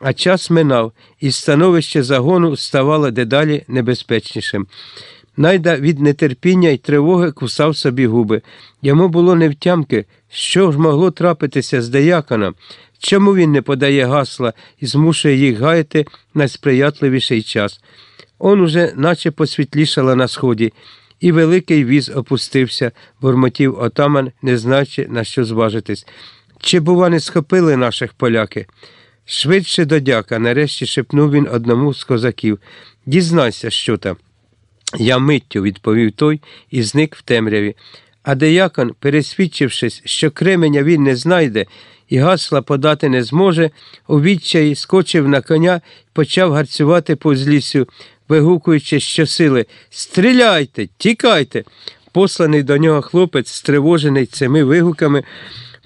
а час минав, і становище загону ставало дедалі небезпечнішим. Найда від нетерпіння й тривоги кусав собі губи. Йому було невтямки, що ж могло трапитися з деяконом, чому він не подає гасла і змушує їх гаяти найсприятливіший час. Он уже наче посвітлішало на сході, і великий віз опустився, бурмотів отаман, не знаючи, на що зважитись. Чи, бува, не схопили наших поляки? Швидше до дяка, нарешті шепнув він одному з козаків. Дізнайся, що там. Я миттю, відповів той і зник в темряві. А деякон, пересвідчившись, що кременя він не знайде і гасла подати не зможе, у відчаї скочив на коня і почав гарцювати по злісю, вигукуючи щосили Стріляйте, тікайте. Посланий до нього хлопець, стривожений цими вигуками,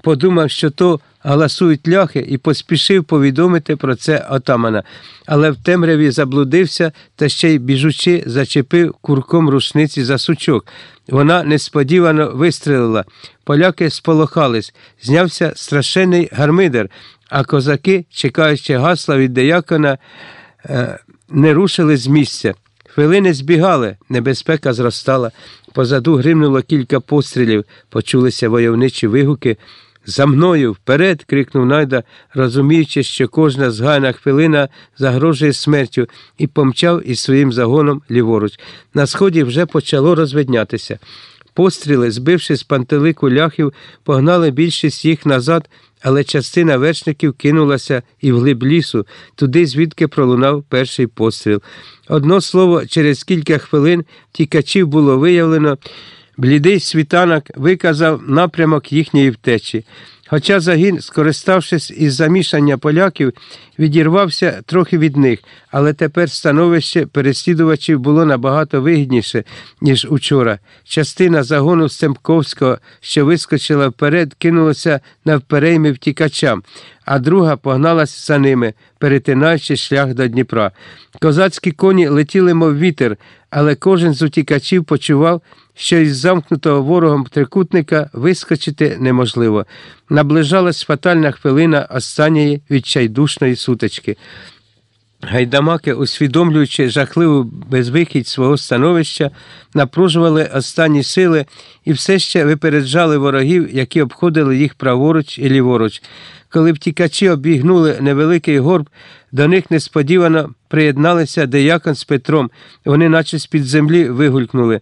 подумав, що то галасують ляхи, і поспішив повідомити про це отамана, але в темряві заблудився та ще й біжучи, зачепив курком рушниці за сучок. Вона несподівано вистрелила. Поляки сполохались, знявся страшенний гармидер, а козаки, чекаючи гасла від деякона, е, не рушили з місця. Хвилини збігали, небезпека зростала. Позаду гримнуло кілька пострілів, почулися войовничі вигуки. За мною вперед. крикнув найда, розуміючи, що кожна згайна хвилина загрожує смертю, і помчав із своїм загоном ліворуч. На сході вже почало розвиднятися. Постріли, збивши з пантелику ляхів, погнали більшість їх назад, але частина вершників кинулася і вглиб лісу, туди, звідки пролунав перший постріл. Одно слово, через кілька хвилин тікачів було виявлено. Блідий світанок виказав напрямок їхньої втечі. Хоча загін, скориставшись із замішання поляків, відірвався трохи від них, але тепер становище переслідувачів було набагато вигідніше, ніж учора. Частина загону Стемпковського, що вискочила вперед, кинулася навперейми втікачам, а друга погналася за ними, перетинаючи шлях до Дніпра. Козацькі коні летіли, мов вітер, але кожен з утікачів почував, що із замкнутого ворогом трикутника вискочити неможливо. Наближалась фатальна хвилина останньої відчайдушної сутички. Гайдамаки, усвідомлюючи жахливу безвихідь свого становища, напружували останні сили і все ще випереджали ворогів, які обходили їх праворуч і ліворуч. Коли втікачі обігнули невеликий горб, до них несподівано приєдналися деякон з Петром. Вони, наче з-під землі, вигулькнули.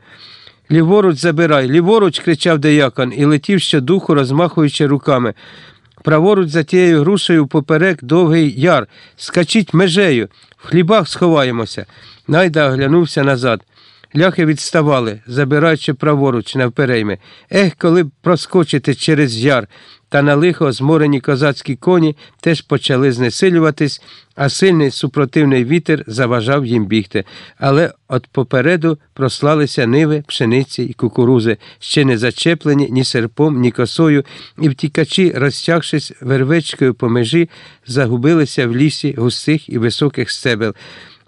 Ліворуч забирай, ліворуч, кричав деякон і летів щодуху, розмахуючи руками. Праворуч за тією грушею поперек довгий яр. Скачіть межею, в хлібах сховаємося. Найда оглянувся назад. Ляхи відставали, забираючи праворуч навперейми. Ех, коли б проскочити через яр, та на лихо зморені козацькі коні теж почали знесилюватись, а сильний супротивний вітер заважав їм бігти. Але от попереду прослалися ниви, пшениці і кукурузи, ще не зачеплені ні серпом, ні косою, і втікачі, розтягшись вервечкою по межі, загубилися в лісі густих і високих стебел.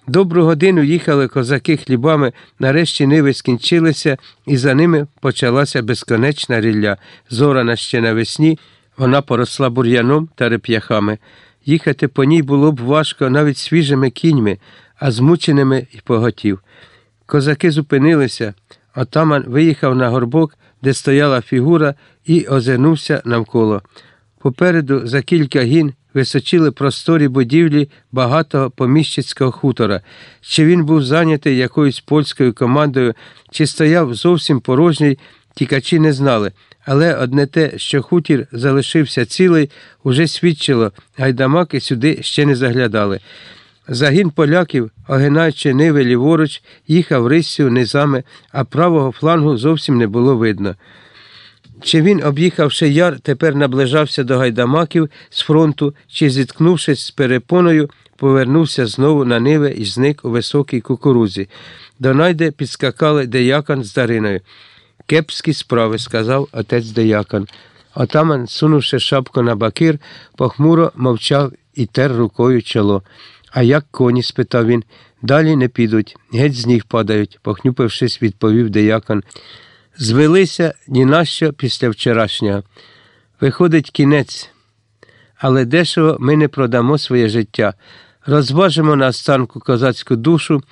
Добру годину їхали козаки хлібами, нарешті ниви скінчилися, і за ними почалася безконечна рілля. Зорана ще навесні, вона поросла бур'яном та реп'яхами. Їхати по ній було б важко навіть свіжими кіньми, а змученими й поготів. Козаки зупинилися, отаман виїхав на горбок, де стояла фігура, і озирнувся навколо. Попереду за кілька гін височили просторі будівлі багатого поміщицького хутора. Чи він був зайнятий якоюсь польською командою, чи стояв зовсім порожній, тікачі не знали. Але одне те, що хутір залишився цілий, уже свідчило, гайдамаки сюди ще не заглядали. Загін поляків, огинаючи ниви ліворуч, їхав риссю низами, а правого флангу зовсім не було видно. Чи він, об'їхавши яр, тепер наближався до гайдамаків з фронту, чи, зіткнувшись з перепоною, повернувся знову на ниви і зник у високій кукурузі. До найде підскакали деякон з Дариною. Кепські справи, сказав отець деякон. Отаман, сунувши шапку на бакир, похмуро мовчав і тер рукою чоло. А як коні? спитав він. Далі не підуть, геть з ніг падають, похнюпившись, відповів деякон. Звелися ні на що після вчорашнього. Виходить кінець. але дешево ми не продамо своє життя. Розважимо на останку козацьку душу